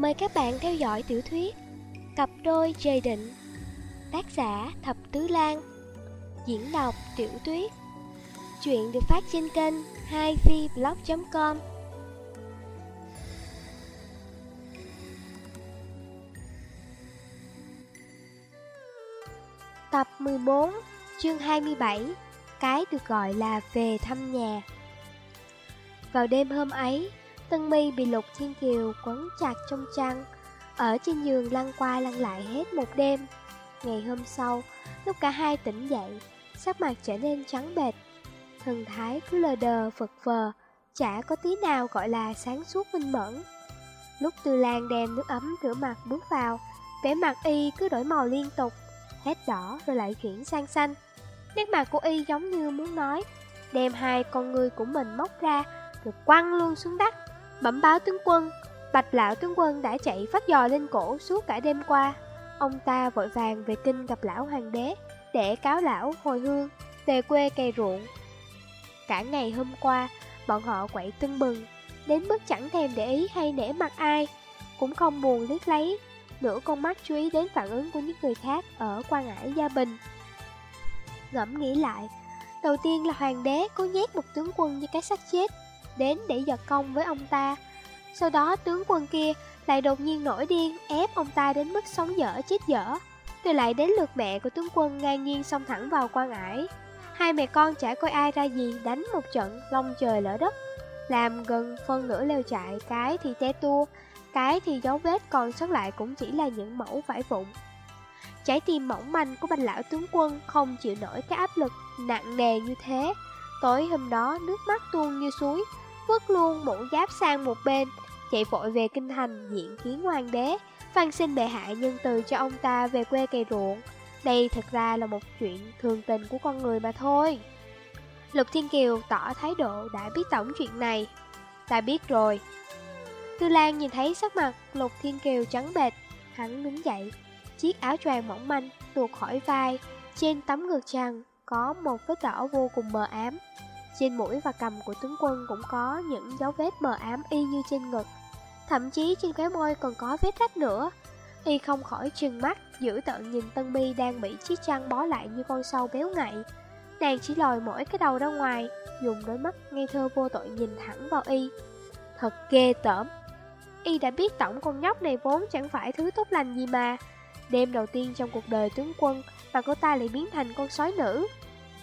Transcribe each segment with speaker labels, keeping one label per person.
Speaker 1: Mời các bạn theo dõi tiểu thuyết Cặp đôi trời định, Tác giả Thập Tứ Lan, Diễn đọc Tiểu Tuyết. Chuyện được phát trên kênh 2vblog.com Tập 14 Chương 27 Cái được gọi là về thăm nhà. Vào đêm hôm ấy Tân mi bị Lục Thiên Kiều quấn chặt trong chăn Ở trên giường lăn qua lăn lại hết một đêm. Ngày hôm sau, lúc cả hai tỉnh dậy Sắc mặt trở nên trắng bệch. Thần thái cứ lờ đờ phật vờ, Chả có tí nào gọi là sáng suốt minh mẫn. Lúc Tư Lan đem nước ấm rửa mặt bước vào vẻ mặt y cứ đổi màu liên tục Hết đỏ rồi lại chuyển sang xanh. Nét mặt của y giống như muốn nói Đem hai con người của mình móc ra Rồi quăng luôn xuống đất. Bẩm báo tướng quân. Bạch lão tướng quân đã chạy phát dò lên cổ suốt cả đêm qua. Ông ta vội vàng về kinh gặp lão hoàng đế, Để cáo lão hồi hương, Về quê cày ruộng. Cả ngày hôm qua, Bọn họ quậy tưng bừng, Đến mức chẳng thèm để ý hay nể mặt ai, Cũng không buồn liếc lấy. Nửa con mắt chú ý đến phản ứng của những người khác Ở quan ải Gia Bình. Ngẫm nghĩ lại, Đầu tiên là hoàng đế có nhét một tướng quân như cái xác chết đến để giật công với ông ta. Sau đó tướng quân kia lại đột nhiên nổi điên ép ông ta đến mức sống dở chết dở. Rồi lại đến lượt mẹ của tướng quân ngang nhiên xông thẳng vào quan ải. Hai mẹ con chả coi ai ra gì đánh một trận long trời lỡ đất. Làm gần phân nửa leo trại, cái thì té tua, cái thì dấu vết còn sót lại cũng chỉ là những mẫu vải vụn. Trái tim mỏng manh của bạch lão tướng quân không chịu nổi cái áp lực nặng nề như thế. Tối hôm đó nước mắt tuôn như suối, vứt luôn mũ giáp sang một bên, chạy vội về kinh thành diện kiến hoàng đế, phan xin bệ hạ nhân từ cho ông ta về quê cày ruộng. Đây thật ra là một chuyện thường tình của con người mà thôi. Lục Thiên Kiều tỏ thái độ đã biết tổng chuyện này. Ta biết rồi. Tư Lan nhìn thấy sắc mặt Lục Thiên Kiều trắng bệch, hắn đứng dậy. Chiếc áo choàng mỏng manh tuột khỏi vai, trên tấm ngực chàng có một vết đỏ vô cùng mờ ám. Trên mũi và cầm của tướng quân cũng có những dấu vết mờ ám y như trên ngực. Thậm chí trên cái môi còn có vết rách nữa. Y không khỏi trừng mắt, giữ tận nhìn Tân Mi đang bị chiếc chăn bó lại như con sâu béo ngậy. Nàng chỉ lòi mỗi cái đầu ra ngoài, dùng đôi mắt ngây thơ vô tội nhìn thẳng vào Y. Thật ghê tởm. Y đã biết tổng con nhóc này vốn chẳng phải thứ tốt lành gì mà. Đêm đầu tiên trong cuộc đời tướng quân mà cô ta lại biến thành con sói nữ.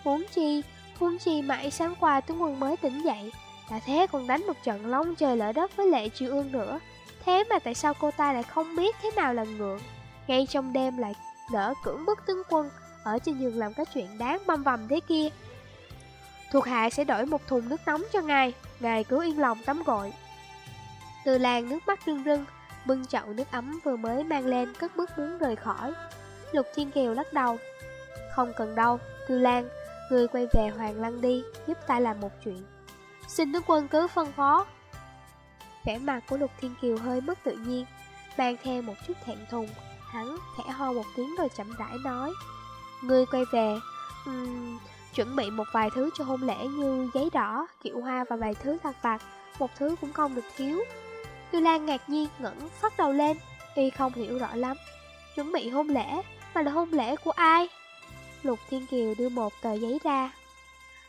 Speaker 1: Muốn chi, Huống chi mãi sáng qua tướng quân mới tỉnh dậy. Đã thế còn đánh một trận long trời lỡ đất với lệ triều ương nữa. Thế mà tại sao cô ta lại không biết thế nào là ngượng? Ngay trong đêm lại đỡ cưỡng bức tướng quân Ở trên giường làm cái chuyện đáng băm vằm thế kia. Thuộc hạ sẽ đổi một thùng nước nóng cho ngài Ngài cứ yên lòng tắm gội. Từ làng nước mắt rưng rưng Bưng chậu nước ấm vừa mới mang lên Cất bước muốn rời khỏi. Lục Thiên Kiều lắc đầu. Không cần đâu, Tư Lan Ngươi quay về Hoàng Lăng đi, giúp ta làm một chuyện. Xin tướng quân cứ phân phó. Vẻ mặt của Lục Thiên Kiều hơi mất tự nhiên, mang theo một chút thẹn thùng. Hắn khẽ ho một tiếng rồi chậm rãi nói. Ngươi quay về, um, chuẩn bị một vài thứ cho hôn lễ như giấy đỏ, kiệu hoa và vài thứ lặt vặt, một thứ cũng không được thiếu. Tư Lan ngạc nhiên ngẩng phát đầu lên, y không hiểu rõ lắm. Chuẩn bị hôn lễ, mà là hôn lễ của ai? Lục Thiên Kiều đưa một tờ giấy ra.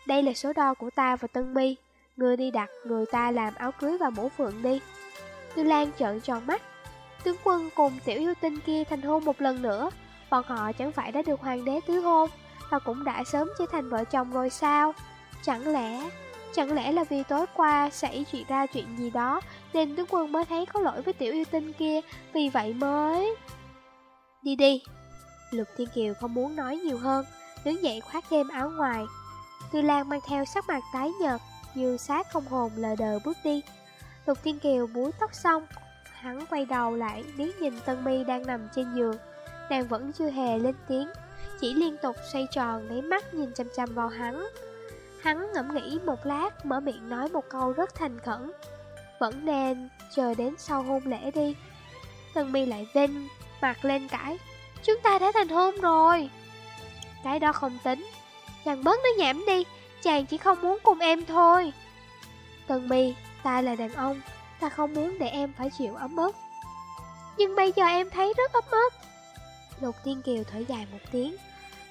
Speaker 1: Đây là số đo của ta và Tân Mi Người đi đặt, người ta làm áo cưới và mũ phượng đi. Tư Lan trợn tròn mắt. Tướng quân cùng tiểu yêu tinh kia thành hôn một lần nữa. Bọn họ chẳng phải đã được hoàng đế tứ hôn Và cũng đã sớm trở thành vợ chồng rồi sao? Chẳng lẽ Chẳng lẽ là vì tối qua xảy chuyện ra chuyện gì đó Nên tướng quân mới thấy có lỗi với tiểu yêu tinh kia? Vì vậy mới Đi đi. Lục Thiên Kiều không muốn nói nhiều hơn, đứng dậy khoác thêm áo ngoài. Tư Lan mang theo sắc mặt tái nhợt, như xác không hồn lờ đờ bước đi. Lục Thiên Kiều búi tóc xong, hắn quay đầu lại liếc nhìn Tân Mi đang nằm trên giường. Nàng vẫn chưa hề lên tiếng, chỉ liên tục xoay tròn lấy mắt nhìn chăm chăm vào hắn. Hắn ngẫm nghĩ một lát, mở miệng nói một câu rất thành khẩn. Vẫn nên chờ đến sau hôn lễ đi. Tân Mi lại vinh mặt lên cãi. Chúng ta đã thành hôn rồi. Cái đó không tính. Chàng bớt nói nhảm đi, Chàng chỉ không muốn cùng em thôi. Tần mi Ta là đàn ông, Ta không muốn để em phải chịu ấm ức. Nhưng bây giờ em thấy rất ấm ức. Lục Tiên Kiều thở dài một tiếng,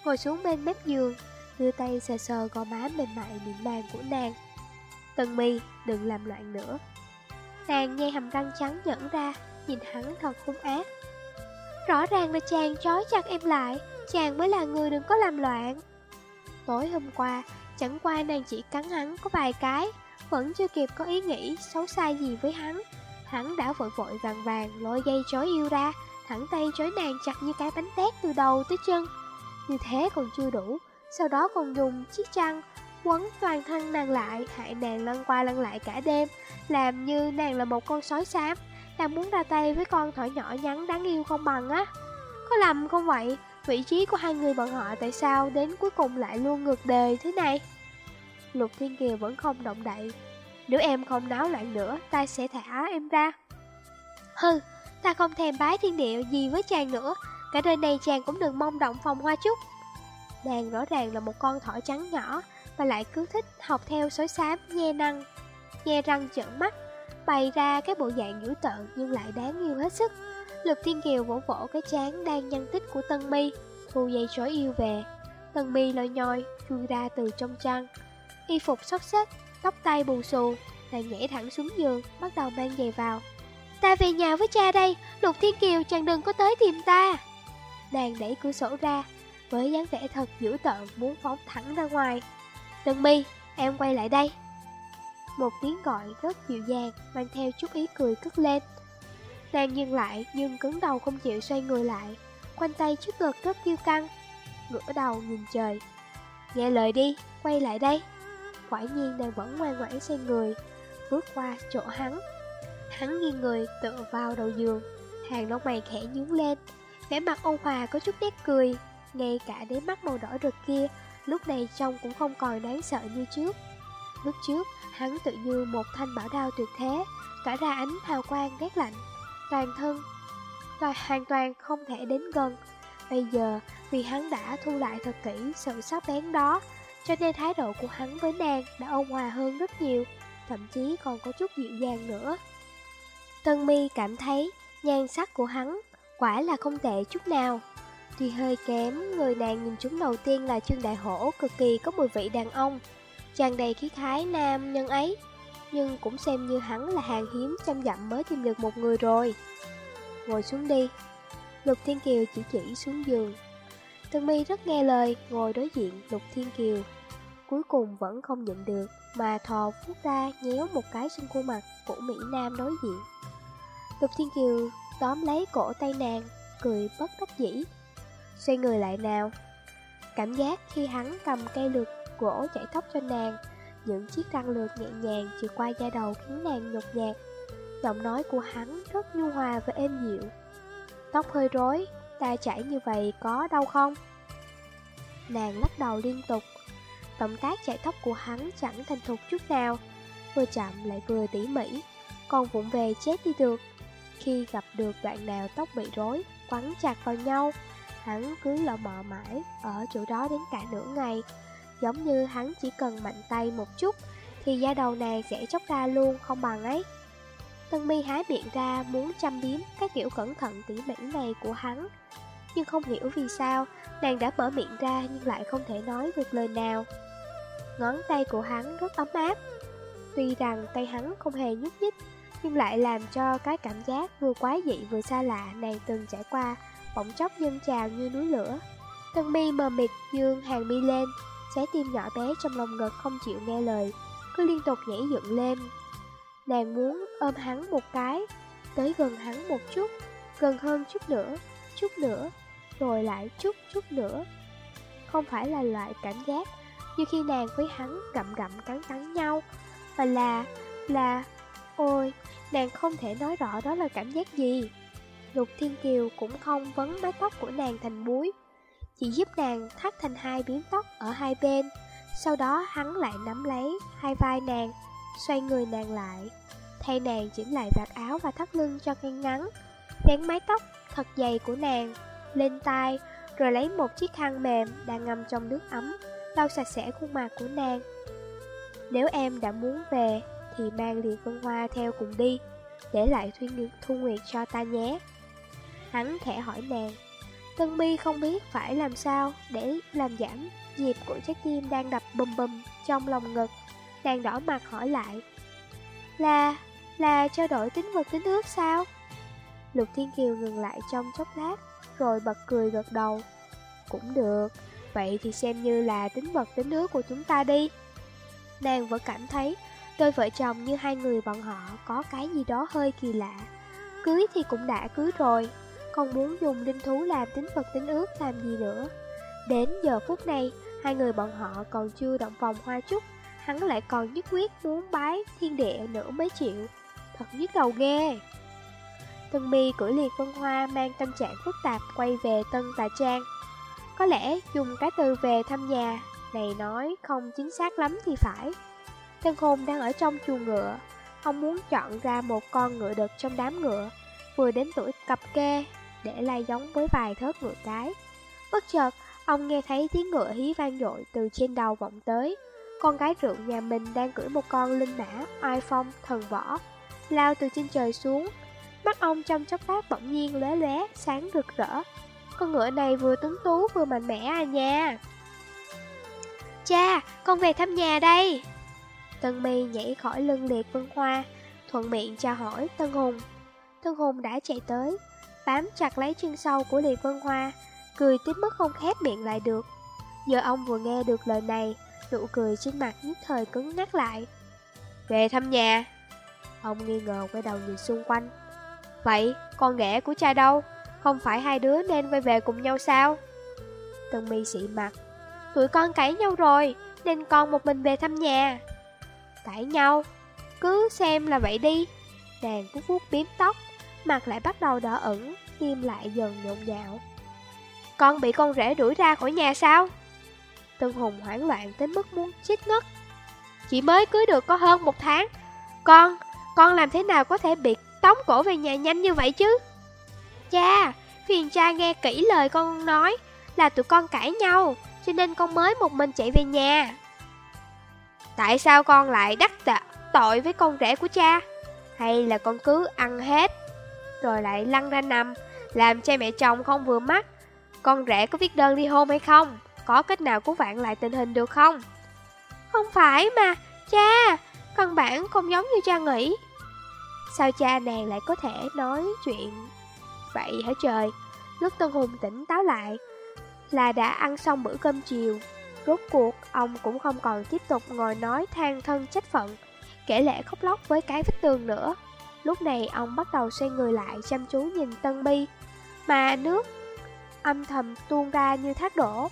Speaker 1: Ngồi xuống bên mép giường, Đưa tay sờ sờ gò má mềm mại mịn màng của nàng. Tần mi đừng làm loạn nữa. Nàng nghe hàm răng trắng nhẫn ra, Nhìn hắn thật hung ác. Rõ ràng là chàng trói chặt em lại, Chàng mới là người đừng có làm loạn. Tối hôm qua, Chẳng qua nàng chỉ cắn hắn có vài cái, Vẫn chưa kịp có ý nghĩ xấu xa gì với hắn. Hắn đã vội vội vàng vàng lôi dây trói yêu ra, Thẳng tay trói nàng chặt như cái bánh tét từ đầu tới chân. Như thế còn chưa đủ, Sau đó còn dùng chiếc chăn quấn toàn thân nàng lại, Hại nàng lăn qua lăn lại cả đêm, Làm như nàng là một con sói xám. Đang muốn ra tay với con thỏ nhỏ nhắn đáng yêu không bằng á. Có lầm không vậy? Vị trí của hai người bọn họ tại sao đến cuối cùng lại luôn ngược đời thế này? Lục Thiên Kiều vẫn không động đậy. Nếu em không náo loạn nữa, Ta sẽ thả em ra. Hừ, Ta không thèm bái thiên địa gì với chàng nữa. Cả đời này chàng cũng đừng mong động phòng hoa chút Nàng rõ ràng là một con thỏ trắng nhỏ Và lại cứ thích học theo sói xám, nhe năng, Nhe răng trợn mắt. Bày ra cái bộ dạng dữ tợn nhưng lại đáng yêu hết sức. Lục Thiên Kiều vỗ vỗ cái chán đang nhăn tích của Tân Mi Thu dây trói yêu về. Tân Mi lôi nhoi chui ra từ trong chăn. Y phục xốc xếch, tóc tay bù xù Nàng nhảy thẳng xuống giường Bắt đầu mang giày vào. Ta về nhà với cha đây Lục Thiên Kiều chàng đừng có tới tìm ta. Nàng đẩy cửa sổ ra Với dáng vẻ thật dữ tợn Muốn phóng thẳng ra ngoài. Tân Mi, em quay lại đây. Một tiếng gọi rất dịu dàng Mang theo chút ý cười cất lên. Nàng dừng lại nhưng cứng đầu không chịu xoay người lại Quanh tay trước ngực rất kiêu căng Ngửa đầu nhìn trời. Nghe lời đi, quay lại đây. Quả nhiên nàng vẫn ngoan ngoãn xoay người Bước qua chỗ hắn. Hắn nghiêng người tựa vào đầu giường Hàng lông mày khẽ nhướng lên vẻ mặt ôn hòa có chút nét cười. Ngay cả đế mắt màu đỏ rực kia Lúc này trông cũng không còn đáng sợ như trước. Lúc trước Hắn tự như một thanh bảo đao tuyệt thế Tỏa ra ánh hào quang ghét lạnh Toàn thân Toàn hoàn toàn không thể đến gần. Bây giờ vì hắn đã thu lại thật kỹ sự sắc bén đó Cho nên thái độ của hắn với nàng đã ôn hòa hơn rất nhiều Thậm chí còn có chút dịu dàng nữa. Tân mi cảm thấy nhan sắc của hắn quả là không tệ chút nào. Tuy hơi kém, người nàng nhìn chúng đầu tiên là Trương Đại Hổ cực kỳ có mùi vị đàn ông, tràn đầy khí khái nam nhân ấy. Nhưng cũng xem như hắn là hàng hiếm trăm dặm mới tìm được một người rồi. Ngồi xuống đi. Lục Thiên Kiều chỉ chỉ xuống giường. Tân mi rất nghe lời, ngồi đối diện Lục Thiên Kiều. Cuối cùng vẫn không nhịn được, mà thò phút ra nhéo một cái trên khuôn mặt của Mỹ Nam đối diện. Lục Thiên Kiều tóm lấy cổ tay nàng, cười bất đắc dĩ. Xoay người lại nào. Cảm giác khi hắn cầm cây lược gỗ chảy tóc cho nàng, những chiếc răng lược nhẹ nhàng chỉ qua da đầu khiến nàng nhột nhạt. Giọng nói của hắn rất nhu hòa và êm dịu. Tóc hơi rối, ta chảy như vậy có đau không? Nàng lắc đầu liên tục. Động tác chải tóc của hắn chẳng thành thục chút nào, vừa chậm lại vừa tỉ mỉ, còn vụng về chết đi được. Khi gặp được đoạn nào tóc bị rối, quắn chặt vào nhau, hắn cứ lọ mọ mãi ở chỗ đó đến cả nửa ngày. Giống như hắn chỉ cần mạnh tay một chút, thì da đầu nàng sẽ chóc ra luôn không bằng ấy. Tân mi hái miệng ra muốn chăm biếm cái kiểu cẩn thận tỉ mỉ này của hắn. Nhưng không hiểu vì sao, nàng đã mở miệng ra nhưng lại không thể nói được lời nào. Ngón tay của hắn rất ấm áp. Tuy rằng tay hắn không hề nhúc nhích, nhưng lại làm cho cái cảm giác vừa quái dị vừa xa lạ nàng từng trải qua bỗng chốc dâng trào như núi lửa. Tân mi mờ mịt dương hàng mi lên, trái tim nhỏ bé trong lòng ngực không chịu nghe lời, cứ liên tục nhảy dựng lên. Nàng muốn ôm hắn một cái, tới gần hắn một chút, gần hơn chút nữa, chút nữa, rồi lại chút chút nữa. Không phải là loại cảm giác như khi nàng với hắn gặm gặm cắn cắn nhau, mà là, là, ôi, Nàng không thể nói rõ đó là cảm giác gì Lục Thiên Kiều cũng không vấn mái tóc của nàng thành búi chỉ giúp nàng thắt thành hai biếm tóc ở hai bên. Sau đó hắn lại nắm lấy hai vai nàng Xoay người nàng lại. Thay nàng chỉnh lại vạt áo và thắt lưng cho ngay ngắn. Vén mái tóc thật dày của nàng Lên tai Rồi lấy một chiếc khăn mềm đang ngâm trong nước ấm Lau sạch sẽ khuôn mặt của nàng. Nếu em đã muốn về thì mang liền Vân Hoa theo cùng đi, để lại Thu Thu Nguyệt cho ta nhé. Hắn khẽ hỏi nàng. Tân Bi không biết phải làm sao để làm giảm nhịp của trái tim đang đập bùm bùm trong lòng ngực Nàng đỏ mặt hỏi lại. Là, là trao đổi tính vật tính ước sao? Lục Thiên Kiều ngừng lại trong chốc lát Rồi bật cười gật đầu. Cũng được Vậy thì xem như là tính vật tính ước của chúng ta đi. Nàng vẫn cảm thấy Đôi vợ chồng như hai người bọn họ Có cái gì đó hơi kỳ lạ. Cưới thì cũng đã cưới rồi không muốn dùng linh thú làm tính vật tính ước, làm gì nữa. Đến giờ phút này, Hai người bọn họ còn chưa động vòng hoa chút Hắn lại còn nhất quyết muốn bái thiên địa nữa mới chịu Thật nhức đầu ghê. Tân mi cưỡi liệt vân hoa mang tâm trạng phức tạp quay về Tân Tà Trang. Có lẽ dùng cái từ về thăm nhà này nói không chính xác lắm thì phải. Tân Khôn đang ở trong chuồng ngựa, Ông muốn chọn ra một con ngựa đực trong đám ngựa, Vừa đến tuổi cặp kê để lai giống với vài thớt ngựa cái. Bất chợt Ông nghe thấy tiếng ngựa hí vang dội từ trên đầu vọng tới. Con gái rượu nhà mình đang cưỡi một con linh mã oai phong thần võ Lao từ trên trời xuống. Mắt ông trong chốc lát bỗng nhiên lóe lóe sáng rực rỡ. Con ngựa này vừa tuấn tú vừa mạnh mẽ à nha. Cha, con về thăm nhà đây. Tân mi nhảy khỏi lưng liệt vân hoa Thuận miệng chào hỏi Tân Hùng. Tân Hùng đã chạy tới. Bám chặt lấy chân sau của liệt vân hoa Cười tới mức không khép miệng lại được. Giờ ông vừa nghe được lời này Nụ cười trên mặt nhất thời cứng ngắt lại. Về thăm nhà. Ông nghi ngờ quay đầu nhìn xung quanh. Vậy con ghẻ của cha đâu? Không phải hai đứa nên quay về cùng nhau sao? Tân mi xị mặt. Tụi con cãi nhau rồi Nên con một mình về thăm nhà. Cãi nhau? Cứ xem là vậy đi. Nàng vuốt vuốt biếm tóc Mặt lại bắt đầu đỏ ẩn Tim lại dần nhộn nhạo. Con bị con rể đuổi ra khỏi nhà sao? Tân Hùng hoảng loạn tới mức muốn chết ngất. Chỉ mới cưới được có hơn một tháng Con, con làm thế nào có thể bị tống cổ về nhà nhanh như vậy chứ? Cha, phiền cha nghe kỹ lời con nói Là tụi con cãi nhau Cho nên con mới một mình chạy về nhà. Tại sao con lại đắc tội với con rể của cha? Hay là con cứ ăn hết? Rồi lại lăn ra nằm, Làm cha mẹ chồng không vừa mắt. Con rể có viết đơn ly hôn hay không? Có cách nào cứu vãn lại tình hình được không? Không phải mà, Cha, Căn bản không giống như cha nghĩ. Sao cha nàng lại có thể nói chuyện Vậy hả trời? Lúc Tân Hùng tỉnh táo lại, Là đã ăn xong bữa cơm chiều. Rốt cuộc, ông cũng không còn tiếp tục ngồi nói than thân trách phận, Kể lệ khóc lóc với cái vết tường nữa. Lúc này, ông bắt đầu xoay người lại chăm chú nhìn Tân Bi. Mà nước âm thầm tuôn ra như thác đổ.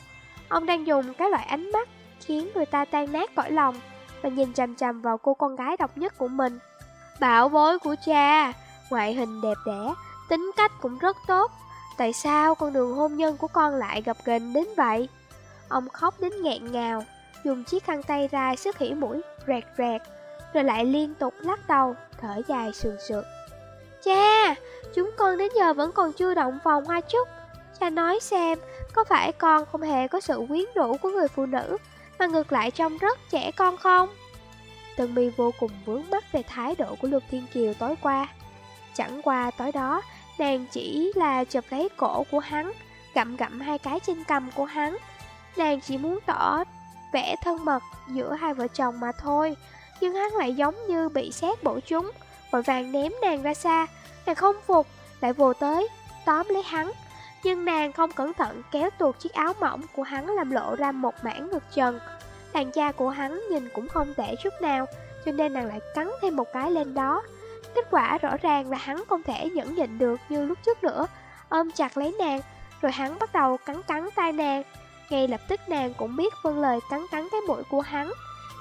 Speaker 1: Ông đang dùng cái loại ánh mắt khiến người ta tan nát cõi lòng Và nhìn chằm chằm vào cô con gái độc nhất của mình. Bảo bối của cha, Ngoại hình đẹp đẽ, Tính cách cũng rất tốt. Tại sao con đường hôn nhân của con lại gặp gềnh đến vậy? Ông khóc đến nghẹn ngào, Dùng chiếc khăn tay ra sức hỉ mũi, Rẹt rẹt, Rồi lại liên tục lắc đầu. Thở dài sườn sượt. Cha, Chúng con đến giờ vẫn còn chưa động vòng hoa chút Cha nói xem, Có phải con không hề có sự quyến rũ của người phụ nữ Mà ngược lại trông rất trẻ con không? Tân mi vô cùng vướng mắt về thái độ của Lục Thiên Kiều tối qua. Chẳng qua tối đó, Nàng chỉ là chụp lấy cổ của hắn, Gặm gặm hai cái trên cầm của hắn. Nàng chỉ muốn tỏ vẻ thân mật giữa hai vợ chồng mà thôi nhưng hắn lại giống như bị xét bổ chúng. Vội vàng ném nàng ra xa. Nàng không phục, Lại vô tới, Tóm lấy hắn. Nhưng nàng không cẩn thận kéo tuột chiếc áo mỏng của hắn Làm lộ ra một mảng ngực trần. Đàn cha của hắn nhìn cũng không tệ chút nào, Cho nên nàng lại cắn thêm một cái lên đó. Kết quả rõ ràng là hắn không thể nhẫn nhịn được như lúc trước nữa. Ôm chặt lấy nàng, Rồi hắn bắt đầu cắn cắn tay nàng. Ngay lập tức nàng cũng biết vâng lời cắn cắn cái mũi của hắn.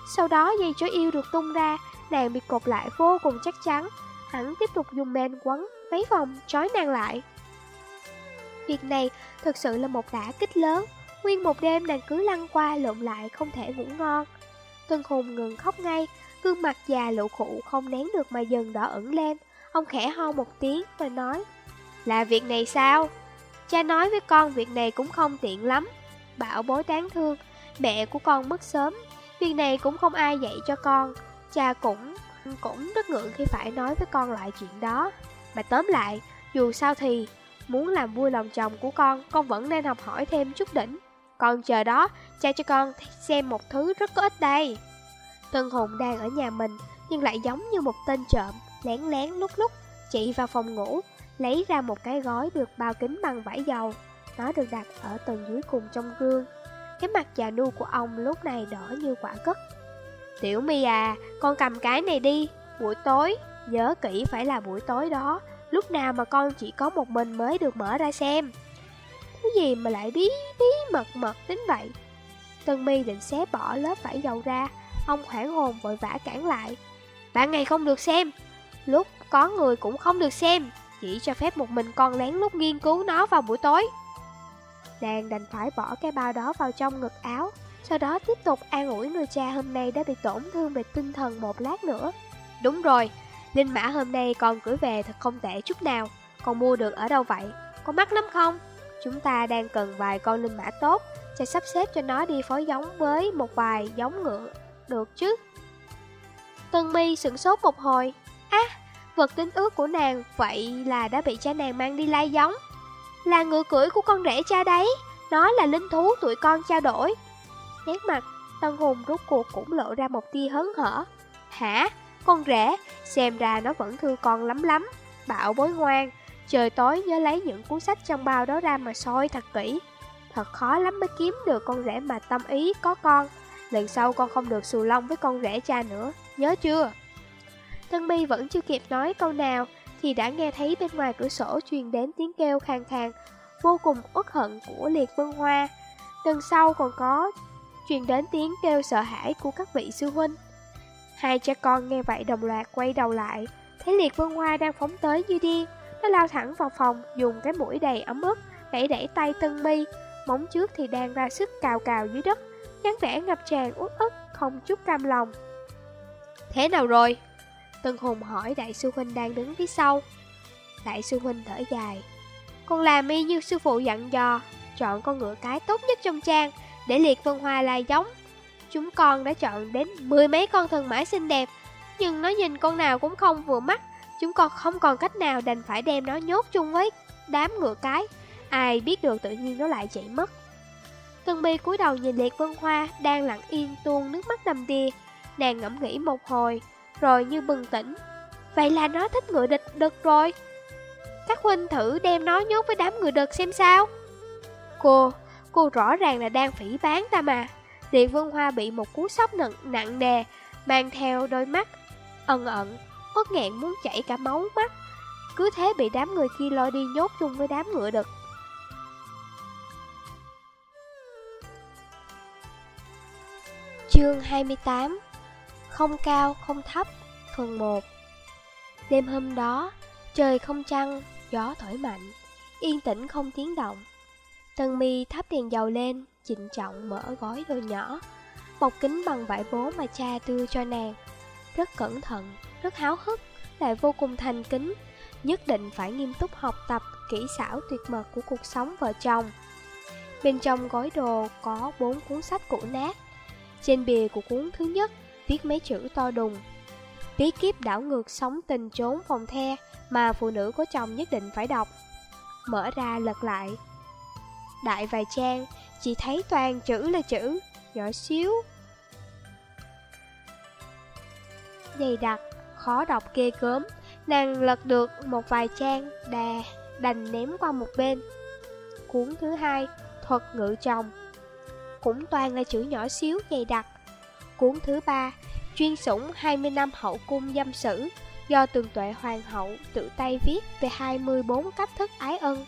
Speaker 1: Sau đó dây chói yêu được tung ra, Nàng bị cột lại vô cùng chắc chắn. Hắn tiếp tục dùng men quấn, mấy vòng trói nàng lại. Việc này thực sự là một đả kích lớn. Nguyên một đêm nàng cứ lăn qua lộn lại không thể ngủ ngon. Tân Hùng ngừng khóc ngay, Gương mặt già lộ khụ không nén được mà dần đỏ ẩn lên. Ông khẽ ho một tiếng và nói, Là việc này sao? Cha nói với con việc này cũng không tiện lắm. Bảo bối đáng thương, Mẹ của con mất sớm Việc này cũng không ai dạy cho con Cha cũng cũng rất ngượng khi phải nói với con loại chuyện đó Mà tóm lại Dù sao thì Muốn làm vui lòng chồng của con, con vẫn nên học hỏi thêm chút đỉnh. Con chờ đó, cha cho con xem một thứ rất có ích đây. Tân Hùng đang ở nhà mình, nhưng lại giống như một tên trộm, lén lén lúc lúc, chạy vào phòng ngủ, lấy ra một cái gói được bao kính bằng vải dầu. Nó được đặt ở tầng dưới cùng trong gương. Cái mặt già nu của ông lúc này đỏ như quả cất. Tiểu mi à, con cầm cái này đi, buổi tối, nhớ kỹ phải là buổi tối đó, lúc nào mà con chỉ có một mình mới được mở ra xem. Cái gì mà lại bí bí mật mật đến vậy? Tân mi định xé bỏ lớp vải dầu ra, ông hoảng hồn vội vã cản lại. Bạn ngày không được xem, lúc có người cũng không được xem, chỉ cho phép một mình con lén lút nghiên cứu nó vào buổi tối. Nàng đành phải bỏ cái bao đó vào trong ngực áo, sau đó tiếp tục an ủi người cha hôm nay đã bị tổn thương về tinh thần một lát nữa. Đúng rồi, Linh mã hôm nay con gửi về thật không tệ chút nào, con mua được ở đâu vậy? Có mắc lắm không? Chúng ta đang cần vài con linh mã tốt, sẽ sắp xếp cho nó đi phối giống với một vài giống ngựa, được chứ? Tân mi sửng sốt một hồi, á, à, vật tính ước của nàng vậy là đã bị cha nàng mang đi lai giống. Là ngựa cưỡi của con rể cha đấy, nó là linh thú tụi con trao đổi. Nét mặt, Tân Hùng rút cuộc cũng lộ ra một tia hớn hở. Hả? Con rể, xem ra nó vẫn thương con lắm lắm. Bảo bối ngoan, trời tối nhớ lấy những cuốn sách trong bao đó ra mà soi thật kỹ. Thật khó lắm mới kiếm được con rể mà tâm ý có con. Lần sau con không được xù lông với con rể cha nữa, nhớ chưa? Tân bi vẫn chưa kịp nói câu nào thì đã nghe thấy bên ngoài cửa sổ truyền đến tiếng kêu khàn khàn, vô cùng uất hận của Liệt Vân Hoa. Đằng sau còn có truyền đến tiếng kêu sợ hãi của các vị sư huynh. Hai cha con nghe vậy đồng loạt quay đầu lại, thấy Liệt Vân Hoa đang phóng tới như điên. Nó lao thẳng vào phòng, dùng cái mũi đầy ấm ức, đẩy đẩy tay Tân Mi, móng trước thì đang ra sức cào cào dưới đất, dáng vẻ ngập tràn uất ức, không chút cam lòng. Thế nào rồi? Tân Hùng hỏi đại sư huynh đang đứng phía sau. Đại sư huynh thở dài. Con làm y như sư phụ dặn dò, chọn con ngựa cái tốt nhất trong trang, để liệt vân hoa lai giống. Chúng con đã chọn đến mười mấy con thần mãi xinh đẹp, nhưng nó nhìn con nào cũng không vừa mắt. Chúng con không còn cách nào đành phải đem nó nhốt chung với đám ngựa cái. Ai biết được tự nhiên nó lại chạy mất. Tân mi cúi đầu nhìn liệt vân hoa đang lặng yên tuôn nước mắt đầm đìa. Nàng ngẫm nghĩ một hồi, rồi như bừng tỉnh. Vậy là nó thích ngựa địch đực rồi. Các huynh thử đem nó nhốt với đám người đực xem sao. Cô, cô rõ ràng là đang phỉ bán ta mà. điện Vân Hoa bị một cú sốc nặng, nặng nề, mang theo đôi mắt ẩn ẩn, ớt nghẹn muốn chảy cả máu mắt. Cứ thế bị đám người kia lôi đi nhốt chung với đám ngựa đực. Chương 28 không cao, không thấp Phần 1 Đêm hôm đó, trời không trăng, gió thổi mạnh, yên tĩnh không tiếng động. Tân mi thắp đèn dầu lên, trịnh trọng mở gói đồ nhỏ, bọc kính bằng vải bố mà cha đưa cho nàng. Rất cẩn thận, rất háo hức, lại vô cùng thành kính, nhất định phải nghiêm túc học tập kỹ xảo tuyệt mật của cuộc sống vợ chồng. Bên trong gói đồ có bốn cuốn sách cũ nát. Trên bìa của cuốn thứ nhất viết mấy chữ to đùng. Bí kíp đảo ngược sống tình trốn phòng the mà phụ nữ có chồng nhất định phải đọc. Mở ra lật lại. Đại vài trang, chỉ thấy toàn chữ là chữ, nhỏ xíu. Dày đặc, khó đọc ghê gớm, nàng lật được một vài trang, đà, đành ném qua một bên. Cuốn thứ hai, thuật ngự chồng, cũng toàn là chữ nhỏ xíu dày đặc. Cuốn thứ ba, chuyên sủng 20 năm hậu cung dâm sử, do tường tuệ hoàng hậu tự tay viết về 24 cách thức ái ân.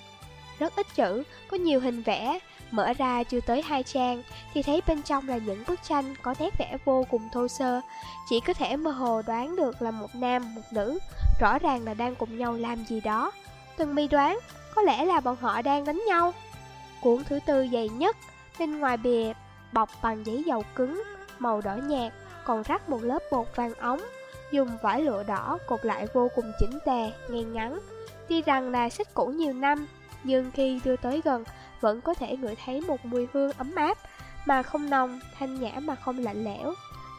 Speaker 1: Rất ít chữ, có nhiều hình vẽ, Mở ra chưa tới hai trang thì thấy bên trong là những bức tranh có nét vẽ vô cùng thô sơ, chỉ có thể mơ hồ đoán được là một nam, một nữ, rõ ràng là đang cùng nhau làm gì đó. Từng mi đoán, có lẽ là bọn họ đang đánh nhau. Cuốn thứ tư dày nhất, bên ngoài bìa bọc bằng giấy dầu cứng, màu đỏ nhạt, còn rắc một lớp bột vàng ống, dùng vải lụa đỏ cột lại vô cùng chỉnh tề, ngay ngắn. Tuy rằng là sách cũ nhiều năm, nhưng khi đưa tới gần vẫn có thể ngửi thấy một mùi hương ấm áp, mà không nồng, thanh nhã mà không lạnh lẽo.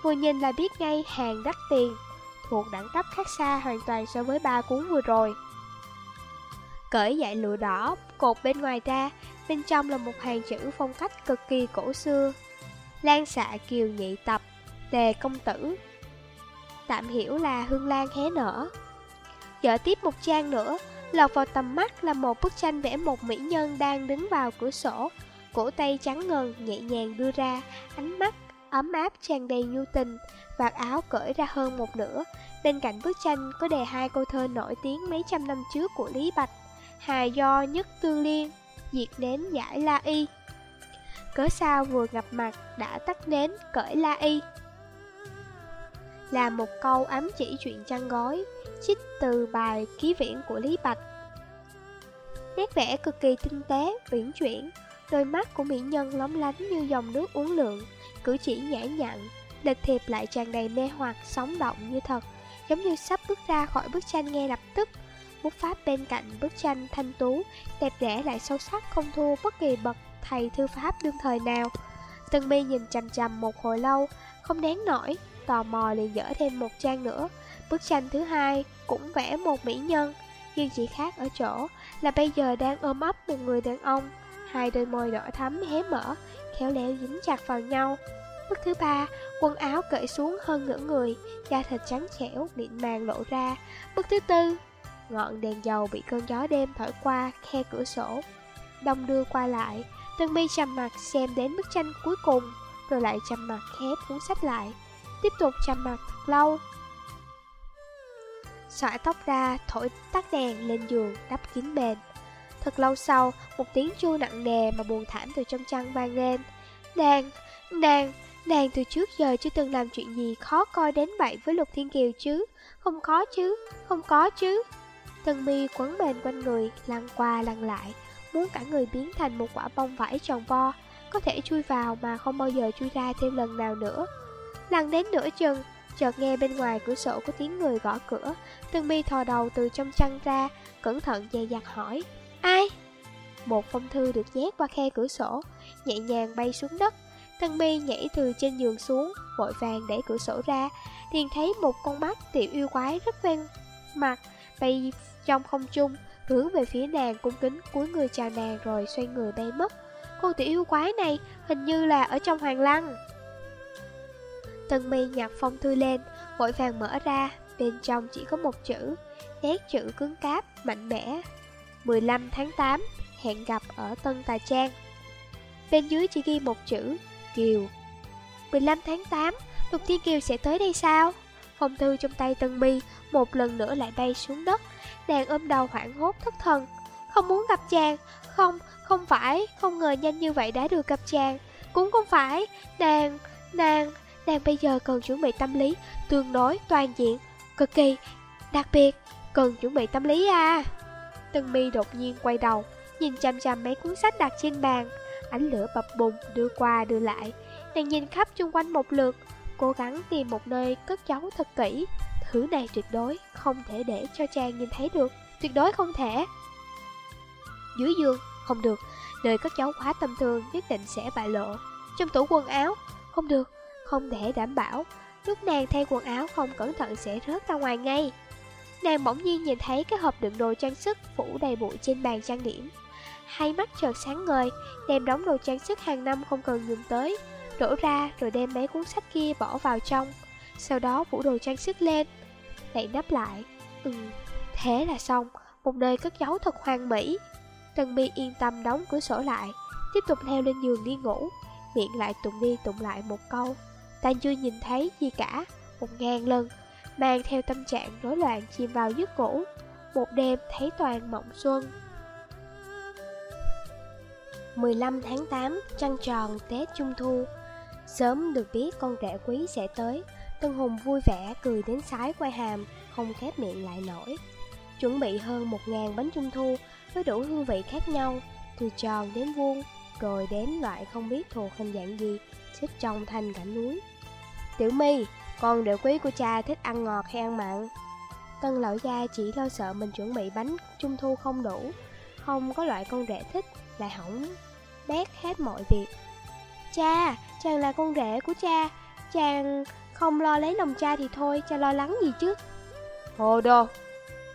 Speaker 1: Vừa nhìn là biết ngay hàng đắt tiền, thuộc đẳng cấp khác xa hoàn toàn so với ba cuốn vừa rồi. Cởi dạy lụa đỏ, cột bên ngoài ra, bên trong là một hàng chữ phong cách cực kỳ cổ xưa. Lan xạ kiều nhị tập, tề công tử. Tạm hiểu là hương lan hé nở. Dở tiếp một trang nữa, lọt vào tầm mắt là một bức tranh vẽ một mỹ nhân đang đứng vào cửa sổ, cổ tay trắng ngần nhẹ nhàng đưa ra, ánh mắt ấm áp tràn đầy nhu tình, vạt áo cởi ra hơn một nửa. Bên cạnh bức tranh có đề hai câu thơ nổi tiếng mấy trăm năm trước của Lý Bạch, Hà do nhất tương liên, diệt nến giải la y. Cớ sao vừa gặp mặt đã tắt nến cởi la y. Là một câu ám chỉ chuyện chăn gói, trích từ bài ký viễn của Lý Bạch. Nét vẽ cực kỳ tinh tế, uyển chuyển, đôi mắt của mỹ nhân lóng lánh như dòng nước uống lượng cử chỉ nhã nhặn, lịch thiệp lại tràn đầy mê hoặc, sống động như thật, giống như sắp bước ra khỏi bức tranh ngay lập tức. Bút pháp bên cạnh bức tranh thanh tú, đẹp đẽ lại sâu sắc không thua bất kỳ bậc thầy thư pháp đương thời nào. Tân mi nhìn chằm chằm một hồi lâu, không nén nổi, tò mò liền dở thêm một trang nữa. Bức tranh thứ hai cũng vẽ một mỹ nhân, nhưng chỉ khác ở chỗ là bây giờ đang ôm ấp một người đàn ông. Hai đôi môi đỏ thắm hé mở, khéo léo dính chặt vào nhau. Bức thứ ba, quần áo cởi xuống hơn nửa người, da thịt trắng trẻo, mịn màng lộ ra. Bức thứ tư, ngọn đèn dầu bị cơn gió đêm thổi qua khe cửa sổ. Đông đưa qua lại, Tân mi trầm mặt xem đến bức tranh cuối cùng, rồi lại trầm mặt khép cuốn sách lại. Tiếp tục trầm mặt thật lâu. Xoải tóc ra, thổi tắt đèn lên giường, đắp kín bền. Thật lâu sau, một tiếng chu nặng nề mà buồn thảm từ trong chăn vang lên. Nàng, nàng, nàng từ trước giờ chưa từng làm chuyện gì khó coi đến vậy với Lục Thiên Kiều chứ. Không có chứ, không có chứ. Tân mi quấn bền quanh người, lăn qua lăn lại, muốn cả người biến thành một quả bông vải tròn vo, có thể chui vào mà không bao giờ chui ra thêm lần nào nữa. Lần đến nửa chừng, chợt nghe bên ngoài cửa sổ có tiếng người gõ cửa, Tân mi thò đầu từ trong chăn ra, cẩn thận dè dặt hỏi, ai? Một phong thư được nhét qua khe cửa sổ, nhẹ nhàng bay xuống đất. Tân mi nhảy từ trên giường xuống, vội vàng đẩy cửa sổ ra, liền thấy một con mắt tiểu yêu quái rất quen mặt, bay trong không trung, hướng về phía nàng cung kính cúi người chào nàng rồi xoay người bay mất. Con tiểu yêu quái này hình như là ở trong hoàng lăng. Tân mi nhặt phong thư lên, vội vàng mở ra, bên trong chỉ có một chữ, nét chữ cứng cáp, mạnh mẽ. 15 tháng 8, hẹn gặp ở Tân Tà Trang. Bên dưới chỉ ghi một chữ, Kiều. 15 tháng 8, Lục Thiên Kiều sẽ tới đây sao? Phong thư trong tay Tân Mi một lần nữa lại bay xuống đất, nàng ôm đầu hoảng hốt thất thần. Không muốn gặp chàng, không, không phải, không ngờ nhanh như vậy đã được gặp chàng. Cũng không phải, nàng, nàng, nàng bây giờ cần chuẩn bị tâm lý, tương đối, toàn diện, cực kỳ, đặc biệt, cần chuẩn bị tâm lý à. Tân mi đột nhiên quay đầu, nhìn chăm chăm mấy cuốn sách đặt trên bàn, ánh lửa bập bùng đưa qua đưa lại. Nàng nhìn khắp chung quanh một lượt, cố gắng tìm một nơi cất giấu thật kỹ. Thứ này tuyệt đối không thể để cho Trang nhìn thấy được, tuyệt đối không thể. Dưới giường, không được, nơi các cháu quá tâm thương nhất định sẽ bại lộ. Trong tủ quần áo, không được, không thể đảm bảo. Lúc nàng thay quần áo không cẩn thận sẽ rớt ra ngoài ngay. Nàng bỗng nhiên nhìn thấy cái hộp đựng đồ trang sức phủ đầy bụi trên bàn trang điểm. Hai mắt chợt sáng ngời, đem đóng đồ trang sức hàng năm không cần dùng tới, đổ ra rồi đem mấy cuốn sách kia bỏ vào trong. Sau đó phủ đồ trang sức lên, đậy nắp lại. Ừ, thế là xong, một nơi cất giấu thật hoang mỹ. Trần Mi yên tâm đóng cửa sổ lại, tiếp tục leo lên giường đi ngủ, miệng lại tụng đi tụng lại một câu. Ta chưa nhìn thấy gì cả, một ngàn lần, mang theo tâm trạng rối loạn chìm vào giấc ngủ. Một đêm thấy toàn mộng xuân. 15 tháng 8, trăng tròn Tết Trung Thu Sớm được biết con rể quý sẽ tới Tân Hùng vui vẻ cười đến sái quay hàm Không khép miệng lại nổi. Chuẩn bị hơn 1.000 bánh trung thu Với đủ hương vị khác nhau Từ tròn đến vuông Rồi đến loại không biết thuộc hình dạng gì Xếp trong thành cả núi. Tiểu my Con đệ quý của cha thích ăn ngọt hay ăn mặn? Tân lão gia chỉ lo sợ mình chuẩn bị bánh trung thu không đủ Không có loại con rể thích Lại hỏng bét hết mọi việc. Cha, chàng là con rể của cha Chàng không lo lấy lòng cha thì thôi, cha lo lắng gì chứ Hồ đồ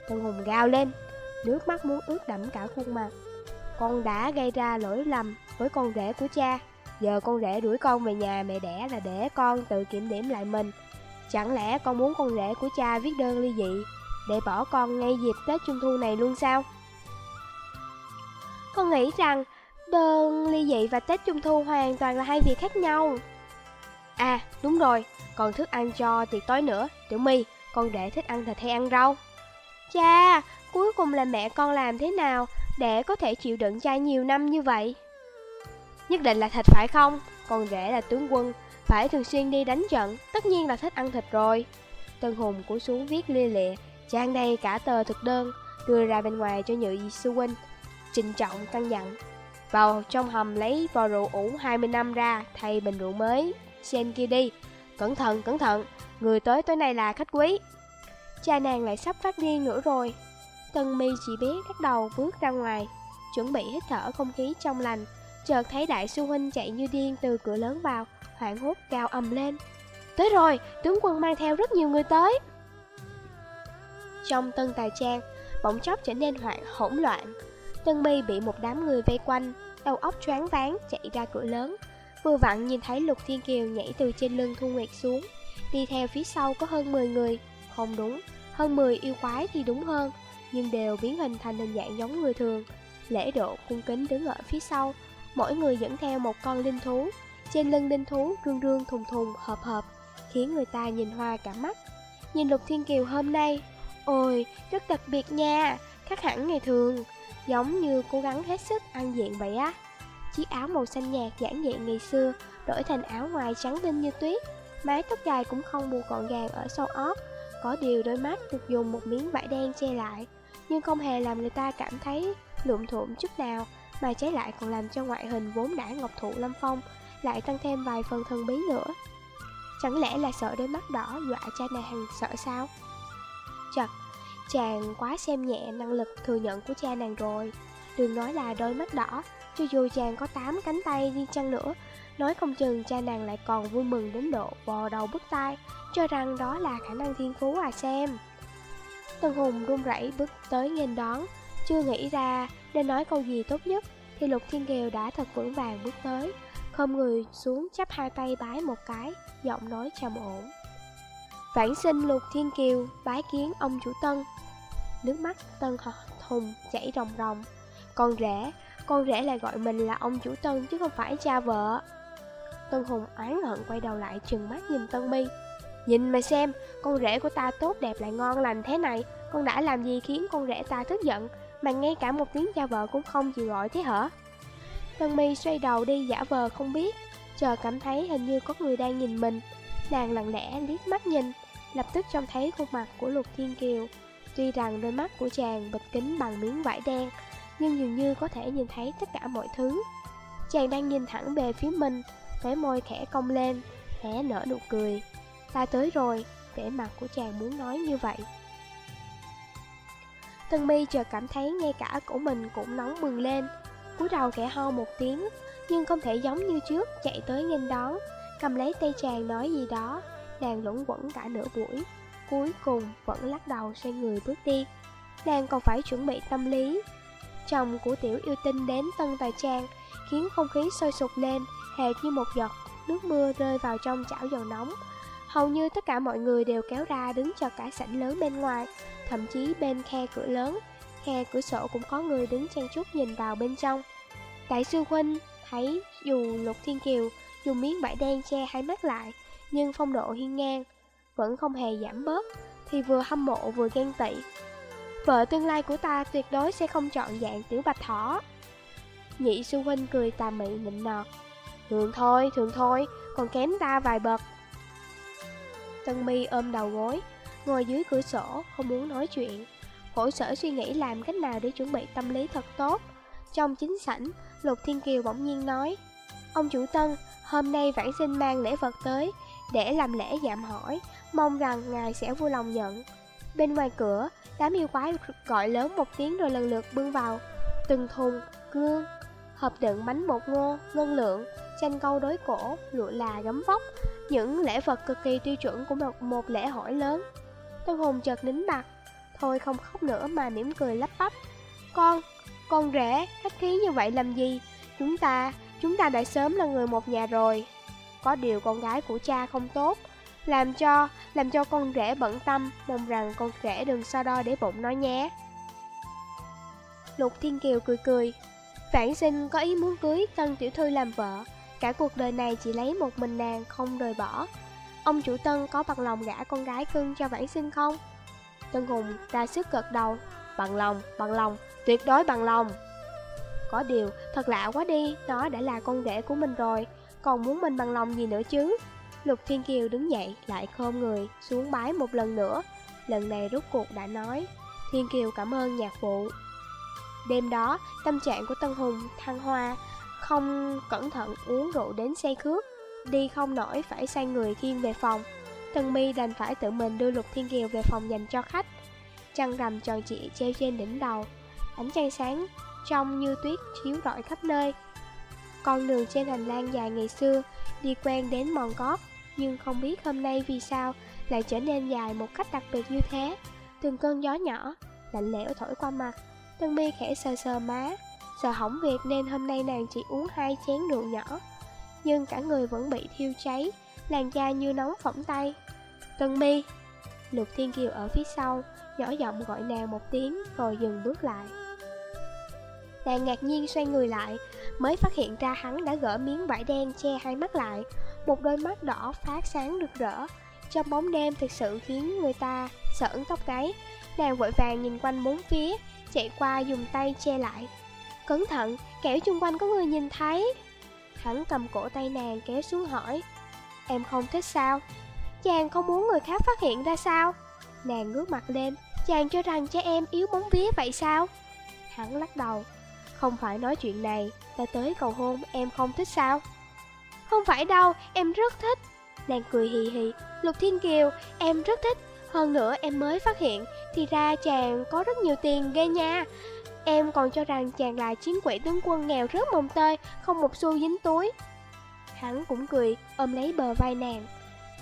Speaker 1: Tân Hùng gào lên nước mắt muốn ướt đẫm cả khuôn mặt. Con đã gây ra lỗi lầm với con rể của cha, giờ con rể đuổi con về nhà mẹ đẻ là để con tự kiểm điểm lại mình. Chẳng lẽ con muốn con rể của cha viết đơn ly dị để bỏ con ngay dịp Tết Trung Thu này luôn sao? Con nghĩ rằng đơn ly dị và Tết Trung Thu hoàn toàn là hai việc khác nhau. À, đúng rồi, còn thức ăn cho tiệc tối nữa. Tiểu My, con rể thích ăn thịt hay ăn rau? Cha, cuối cùng là mẹ con làm thế nào để có thể chịu đựng cha nhiều năm như vậy? Nhất định là thịt phải không? Con rể là tướng quân, phải thường xuyên đi đánh trận, tất nhiên là thích ăn thịt rồi. Tân Hùng cúi xuống viết lia lịa, trang đầy cả tờ thực đơn, đưa ra bên ngoài cho nhự sư huynh. Trịnh trọng căn dặn, vào trong hầm lấy vò rượu ủ 20 năm ra, thay bình rượu mới, sen kia đi. Cẩn thận, cẩn thận, người tới tối nay là khách quý. Cha nàng lại sắp phát điên nữa rồi. Tân mi chỉ biết bắt đầu bước ra ngoài, chuẩn bị hít thở không khí trong lành. Chợt thấy đại sư huynh chạy như điên từ cửa lớn vào, hoảng hốt cao ầm lên. Tới rồi, tướng quân mang theo rất nhiều người tới. Trong tân tài trang, bỗng chốc trở nên hoảng hỗn loạn. Tân mi bị một đám người vây quanh, đầu óc choáng váng chạy ra cửa lớn. Vừa vặn nhìn thấy Lục Thiên Kiều nhảy từ trên lưng Thu Nguyệt xuống, đi theo phía sau có hơn 10 người. Không đúng, hơn 10 yêu quái thì đúng hơn, nhưng đều biến hình thành hình dạng giống người thường. Lễ độ cung kính đứng ở phía sau, mỗi người dẫn theo một con linh thú. Trên lưng linh thú rương rương thùng thùng hợp hợp, khiến người ta nhìn hoa cả mắt. Nhìn Lục Thiên Kiều hôm nay, ôi, rất đặc biệt nha, khác hẳn ngày thường, giống như cố gắng hết sức ăn diện vậy á. Chiếc áo màu xanh nhạt giản dị ngày xưa đổi thành áo ngoài trắng tinh như tuyết, mái tóc dài cũng không buộc gọn gàng ở sau óc, có điều đôi mắt được dùng một miếng vải đen che lại, nhưng không hề làm người ta cảm thấy lụm thuộm chút nào, mà trái lại còn làm cho ngoại hình vốn đã ngọc thụ lâm phong, lại tăng thêm vài phần thần bí nữa. Chẳng lẽ là sợ đôi mắt đỏ dọa cha nàng sợ sao? Chật, chàng quá xem nhẹ năng lực thừa nhận của cha nàng rồi. Đừng nói là đôi mắt đỏ, cho dù chàng có tám cánh tay đi chăng nữa, nói không chừng cha nàng lại còn vui mừng đến độ bò đầu bứt tai, cho rằng đó là khả năng thiên phú à xem. Tân Hùng run rẩy bước tới nghênh đón, chưa nghĩ ra nên nói câu gì tốt nhất, thì Lục Thiên Kiều đã thật vững vàng bước tới, không người xuống chắp hai tay bái một cái, giọng nói trầm ổn. Vãn sinh Lục Thiên Kiều bái kiến ông chủ Tân. Nước mắt Tân Hùng chảy ròng ròng. còn rẽ con rể lại gọi mình là ông chủ Tân chứ không phải cha vợ. Tân Hùng oán hận quay đầu lại trừng mắt nhìn Tân Mi. Nhìn mà xem, con rể của ta tốt đẹp lại ngon lành thế này, con đã làm gì khiến con rể ta tức giận, mà ngay cả một tiếng cha vợ cũng không chịu gọi thế hả? Tân mi xoay đầu đi giả vờ không biết, chờ cảm thấy hình như có người đang nhìn mình. Nàng lặng lẽ liếc mắt nhìn, lập tức trông thấy khuôn mặt của Lục Thiên Kiều. Tuy rằng đôi mắt của chàng bịt kính bằng miếng vải đen, nhưng dường như có thể nhìn thấy tất cả mọi thứ. Chàng đang nhìn thẳng về phía mình, khóe môi khẽ cong lên, khẽ nở nụ cười. Ta tới rồi, vẻ mặt của chàng muốn nói như vậy. Tân mi chợt cảm thấy ngay cả cổ mình cũng nóng bừng lên, cúi đầu khẽ ho một tiếng, nhưng không thể giống như trước chạy tới nghênh đón, cầm lấy tay chàng nói gì đó, nàng luẩn quẩn cả nửa buổi, cuối cùng vẫn lắc đầu xoay người bước đi. Nàng còn phải chuẩn bị tâm lý. Chồng của tiểu yêu tinh đến tân tài trang, khiến không khí sôi sục lên, hệt như một giọt nước mưa rơi vào trong chảo dầu nóng. Hầu như tất cả mọi người đều kéo ra đứng cho cả sảnh lớn bên ngoài, thậm chí bên khe cửa lớn, khe cửa sổ cũng có người đứng chen chúc nhìn vào bên trong. Đại sư Huynh thấy dù Lục Thiên Kiều dùng miếng vải đen che hai mắt lại, nhưng phong độ hiên ngang, vẫn không hề giảm bớt, thì vừa hâm mộ vừa ghen tị. Vợ tương lai của ta tuyệt đối sẽ không chọn dạng tiểu bạch thỏ. Nhị sư huynh cười tà mị nịnh nọt. Thường thôi, thường thôi, còn kém ta vài bậc. Tân mi ôm đầu gối, ngồi dưới cửa sổ, không muốn nói chuyện. Khổ sở suy nghĩ làm cách nào để chuẩn bị tâm lý thật tốt. Trong chính sảnh, Lục Thiên Kiều bỗng nhiên nói, Ông chủ Tân, hôm nay vãn sinh mang lễ vật tới, để làm lễ giảm hỏi, mong rằng ngài sẽ vui lòng nhận. Bên ngoài cửa, đám yêu quái gọi lớn một tiếng rồi lần lượt bưng vào. Từng thùng, gương, hộp đựng bánh bột ngô, ngân lượng, chanh câu đối cổ, lụa là gấm vóc, những lễ vật cực kỳ tiêu chuẩn của một, một lễ hỏi lớn. Tân Hùng chợt nín mặt, thôi không khóc nữa mà mỉm cười lắp bắp. Con, con rể, khách khí như vậy làm gì? Chúng ta, chúng ta đã sớm là người một nhà rồi. Có điều con gái của cha không tốt, làm cho, làm cho con rể bận tâm, mong rằng con rể đừng so đo để bụng nói nhé. Lục Thiên Kiều cười cười, Vãn sinh có ý muốn cưới Tân Tiểu Thư làm vợ, cả cuộc đời này chỉ lấy một mình nàng không rời bỏ. Ông chủ Tân có bằng lòng gả con gái cưng cho Vãn sinh không? Tân Hùng ra sức gật đầu, bằng lòng, bằng lòng, tuyệt đối bằng lòng. Có điều, thật lạ quá đi, nó đã là con rể của mình rồi, còn muốn mình bằng lòng gì nữa chứ? Lục Thiên Kiều đứng dậy, lại khom người, xuống bái một lần nữa. Lần này rút cuộc đã nói, Thiên Kiều cảm ơn nhạc vụ. Đêm đó, tâm trạng của Tân Hùng thăng hoa, không cẩn thận uống rượu đến say khước, đi không nổi phải sai người khiêng về phòng. Tân Mi đành phải tự mình đưa Lục Thiên Kiều về phòng dành cho khách. Trăng rằm tròn trịa treo trên đỉnh đầu, ánh trăng sáng trong như tuyết chiếu rọi khắp nơi. Con đường trên hành lang dài ngày xưa đi quen đến mòn gót, nhưng không biết hôm nay vì sao lại trở nên dài một cách đặc biệt như thế. Từng cơn gió nhỏ, lạnh lẽo thổi qua mặt, Tân mi khẽ sờ sờ má, sợ hỏng việc nên hôm nay nàng chỉ uống hai chén rượu nhỏ. Nhưng cả người vẫn bị thiêu cháy, làn da như nóng phỏng tay. Tân mi, Lục Thiên Kiều ở phía sau, nhỏ giọng gọi nàng một tiếng rồi dừng bước lại. Nàng ngạc nhiên xoay người lại, mới phát hiện ra hắn đã gỡ miếng vải đen che hai mắt lại, một đôi mắt đỏ phát sáng rực rỡ. Trong bóng đêm thực sự khiến người ta sởn tóc gáy. Nàng vội vàng nhìn quanh bốn phía, chạy qua dùng tay che lại. Cẩn thận, kẻo chung quanh có người nhìn thấy. Hắn cầm cổ tay nàng kéo xuống hỏi, em không thích sao? Chàng không muốn người khác phát hiện ra sao? Nàng ngước mặt lên, chàng cho rằng cha em yếu bóng vía vậy sao? Hắn lắc đầu, không phải nói chuyện này, ta tới cầu hôn em không thích sao? Không phải đâu, em rất thích. Nàng cười hì hì, Lục Thiên Kiều, em rất thích. Hơn nữa em mới phát hiện, thì ra chàng có rất nhiều tiền ghê nha. Em còn cho rằng chàng là chiến quỷ tướng quân nghèo rớt mồng tơi, không một xu dính túi. Hắn cũng cười, ôm lấy bờ vai nàng.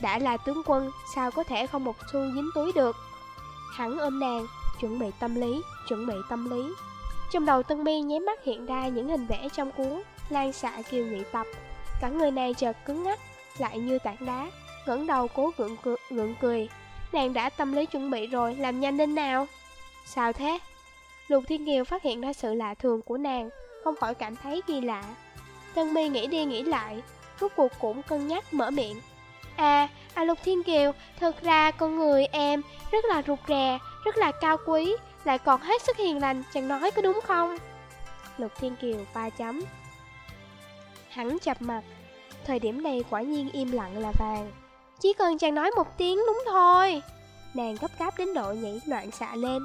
Speaker 1: Đã là tướng quân, sao có thể không một xu dính túi được? Hắn ôm nàng, chuẩn bị tâm lý, chuẩn bị tâm lý. Trong đầu Tân Mi nháy mắt hiện ra những hình vẽ trong cuốn Lan xạ kiều nghị tập. Cả người này chợt cứng ngắc, lại như tảng đá, ngẩng đầu cố gượng, cười, gượng cười. Nàng đã tâm lý chuẩn bị rồi, làm nhanh lên nào. Sao thế? Lục Thiên Kiều phát hiện ra sự lạ thường của nàng, không khỏi cảm thấy kỳ lạ. Tân Mi nghĩ đi nghĩ lại, rốt cuộc cũng cân nhắc mở miệng. À, à Lục Thiên Kiều, thật ra con người em rất là rụt rè, rất là cao quý, lại còn hết sức hiền lành, chẳng nói có đúng không? Lục Thiên Kiều ba chấm. Hắn chập mặt, thời điểm này quả nhiên im lặng là vàng. Chỉ cần chàng nói một tiếng đúng thôi. Nàng gấp gáp đến độ nhảy loạn xạ lên,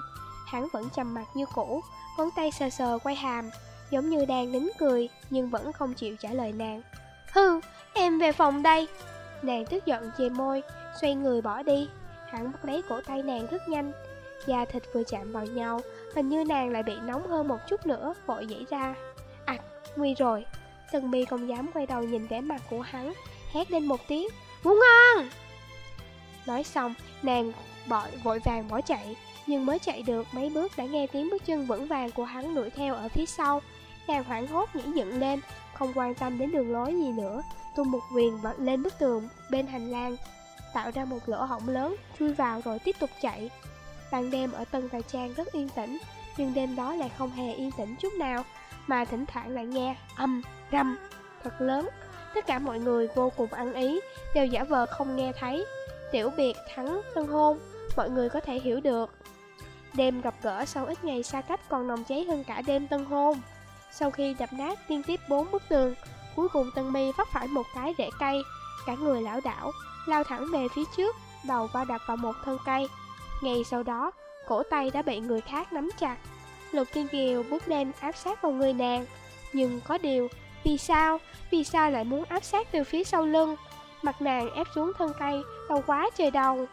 Speaker 1: hắn vẫn trầm mặt như cũ, ngón tay sờ sờ quay hàm, giống như đang nín cười nhưng vẫn không chịu trả lời nàng. Hừ, em về phòng đây. Nàng tức giận chề môi, xoay người bỏ đi. Hắn bắt lấy cổ tay nàng rất nhanh, Da thịt vừa chạm vào nhau, hình như nàng lại bị nóng hơn một chút nữa, vội dãy ra. À, nguy rồi. Tần mi không dám quay đầu nhìn vẻ mặt của hắn, hét lên một tiếng, ngủ ngon! Nói xong, nàng bội vội vàng bỏ chạy, nhưng mới chạy được mấy bước đã nghe tiếng bước chân vững vàng của hắn đuổi theo ở phía sau. Nàng hoảng hốt nhảy dựng lên, không quan tâm đến đường lối gì nữa, tung một quyền lên bức tường bên hành lang, tạo ra một lỗ hổng lớn, chui vào rồi tiếp tục chạy. Ban đêm ở Tân Tài Trang rất yên tĩnh, nhưng đêm đó lại không hề yên tĩnh chút nào, mà thỉnh thoảng lại nghe âm, rầm, thật lớn. Tất cả mọi người vô cùng ăn ý, đều giả vờ không nghe thấy. Tiểu biệt thắng tân hôn, mọi người có thể hiểu được. Đêm gặp gỡ sau ít ngày xa cách còn nồng cháy hơn cả đêm tân hôn. Sau khi đập nát liên tiếp bốn bức tường, cuối cùng Tân Mi vấp phải một cái rễ cây, cả người lão đảo, lao thẳng về phía trước, đầu va đập vào một thân cây. Ngay sau đó, cổ tay đã bị người khác nắm chặt. Lục thiên Kiều bước lên áp sát vào người nàng. Nhưng có điều, vì sao, vì sao lại muốn áp sát từ phía sau lưng? Mặt nàng ép xuống thân cây, đau quá trời đầu.